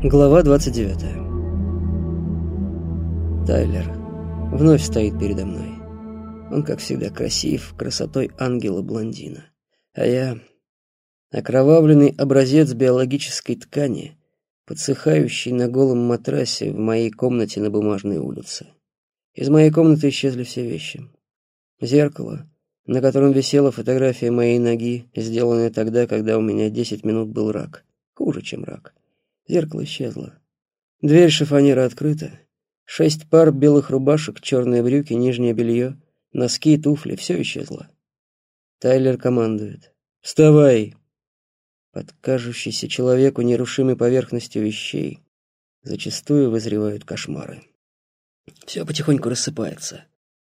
Глава 29. Тайлер вновь стоит передо мной. Он, как всегда, красив, красотой ангела-блондина. А я — окровавленный образец биологической ткани, подсыхающий на голом матрасе в моей комнате на Бумажной улице. Из моей комнаты исчезли все вещи. Зеркало, на котором висела фотография моей ноги, сделанная тогда, когда у меня 10 минут был рак. Хуже, чем рак. Зеркало исчезло. Дверь шифонера открыта. Шесть пар белых рубашек, черные брюки, нижнее белье, носки, туфли — все исчезло. Тайлер командует. «Вставай!» Под кажущейся человеку нерушимой поверхностью вещей зачастую вызревают кошмары. Все потихоньку рассыпается.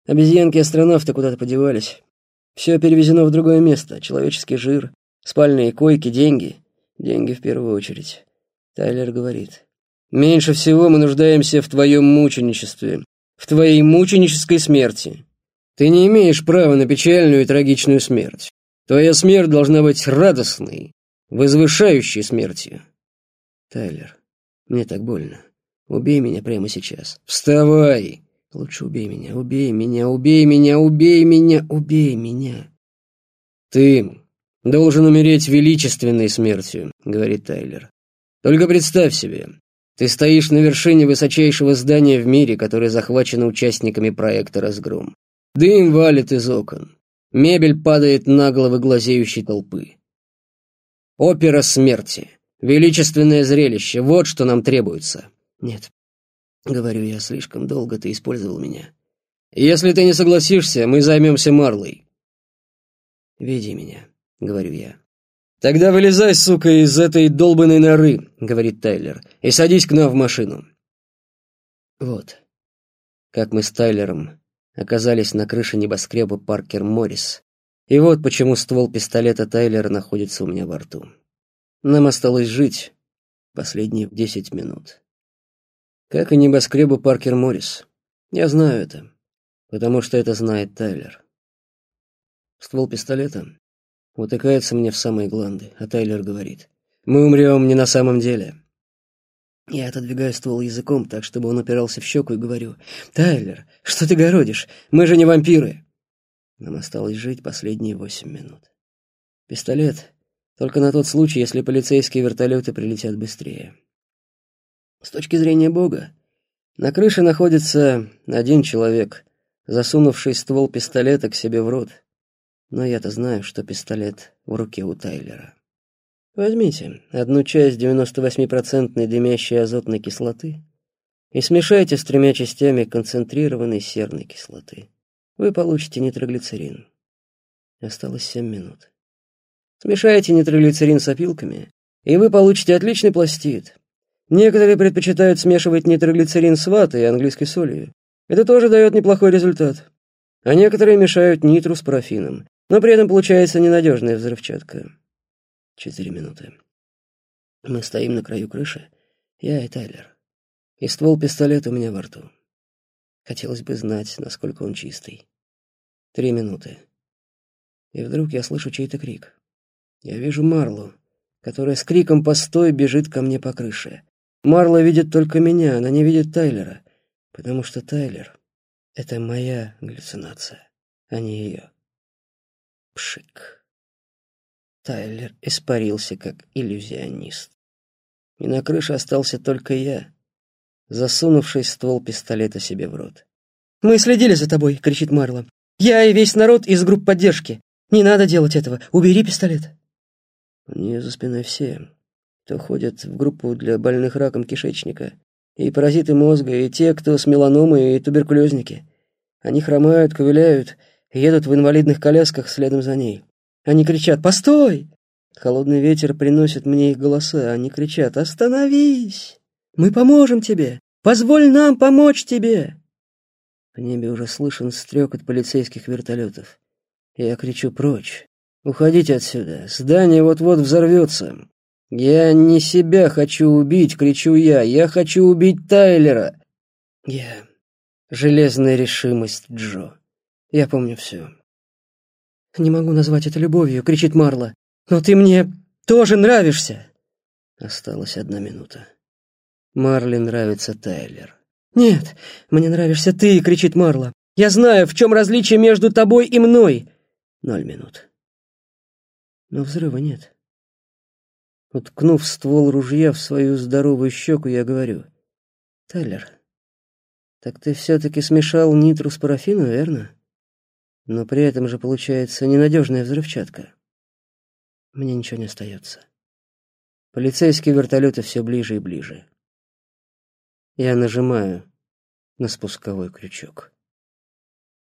Обезьянки-астронавты куда-то подевались. Все перевезено в другое место. Человеческий жир, спальные койки, деньги. Деньги в первую очередь. Тайлер говорит. «Меньше всего мы нуждаемся в твоем мученичестве, в твоей мученической смерти. Ты не имеешь права на печальную и трагичную смерть. Твоя смерть должна быть радостной, возвышающей смертью». «Тайлер, мне так больно. Убей меня прямо сейчас. Вставай!» «Лучше убей меня, убей меня, убей меня, убей меня, убей меня!» «Ты должен умереть величественной смертью», — говорит Тайлер. Только представь себе, ты стоишь на вершине высочайшего здания в мире, которое захвачено участниками проекта «Разгром». Дым валит из окон. Мебель падает на головы глазеющей толпы. Опера смерти. Величественное зрелище. Вот что нам требуется. Нет. Говорю я, слишком долго ты использовал меня. Если ты не согласишься, мы займемся Марлой. Веди меня, говорю я. «Тогда вылезай, сука, из этой долбанной норы», — говорит Тайлер, — «и садись к нам в машину». Вот, как мы с Тайлером оказались на крыше небоскреба Паркер Моррис, и вот почему ствол пистолета Тайлера находится у меня во рту. Нам осталось жить последние десять минут. Как и небоскребу Паркер Моррис. Я знаю это, потому что это знает Тайлер. Ствол пистолета утыкается мне в самые гланды, а Тайлер говорит, «Мы умрем не на самом деле». Я отодвигаю ствол языком так, чтобы он упирался в щеку и говорю, «Тайлер, что ты городишь? Мы же не вампиры!» Нам осталось жить последние восемь минут. Пистолет только на тот случай, если полицейские вертолеты прилетят быстрее. С точки зрения Бога, на крыше находится один человек, засунувший ствол пистолета к себе в рот, но я-то знаю, что пистолет в руке у Тайлера. Возьмите одну часть 98-процентной дымящей азотной кислоты и смешайте с тремя частями концентрированной серной кислоты. Вы получите нитроглицерин. Осталось 7 минут. Смешайте нитроглицерин с опилками, и вы получите отличный пластид. Некоторые предпочитают смешивать нитроглицерин с ватой и английской солью. Это тоже дает неплохой результат. А некоторые мешают нитру с парафином но при этом получается ненадежная взрывчатка. Четыре минуты. Мы стоим на краю крыши, я и Тайлер. И ствол пистолета у меня во рту. Хотелось бы знать, насколько он чистый. Три минуты. И вдруг я слышу чей-то крик. Я вижу Марлу, которая с криком «Постой!» бежит ко мне по крыше. Марла видит только меня, она не видит Тайлера, потому что Тайлер — это моя галлюцинация, а не ее. Пшик. Тайлер испарился как иллюзионист. И на крыше остался только я, засунувший ствол пистолета себе в рот. «Мы следили за тобой!» — кричит Марла. «Я и весь народ из групп поддержки. Не надо делать этого. Убери пистолет!» У нее за спиной все, кто ходит в группу для больных раком кишечника, и паразиты мозга, и те, кто с меланомой, и туберкулезники. Они хромают, ковыляют, едут в инвалидных колясках следом за ней. Они кричат «Постой!» Холодный ветер приносит мне их голоса. Они кричат «Остановись! Мы поможем тебе! Позволь нам помочь тебе!» В небе уже слышен стрекот полицейских вертолетов. Я кричу «Прочь! Уходите отсюда! Здание вот-вот взорвется!» «Я не себя хочу убить!» — кричу я. «Я хочу убить Тайлера!» Я... Железная решимость Джо. Я помню все. «Не могу назвать это любовью», — кричит Марла. «Но ты мне тоже нравишься!» Осталась одна минута. Марле нравится Тайлер. «Нет, мне нравишься ты!» — кричит Марла. «Я знаю, в чем различие между тобой и мной!» Ноль минут. Но взрыва нет. Уткнув ствол ружья в свою здоровую щеку, я говорю. «Тайлер, так ты все-таки смешал нитру с парафином, верно? Но при этом же получается ненадежная взрывчатка. Мне ничего не остается. Полицейские вертолеты все ближе и ближе. Я нажимаю на спусковой крючок.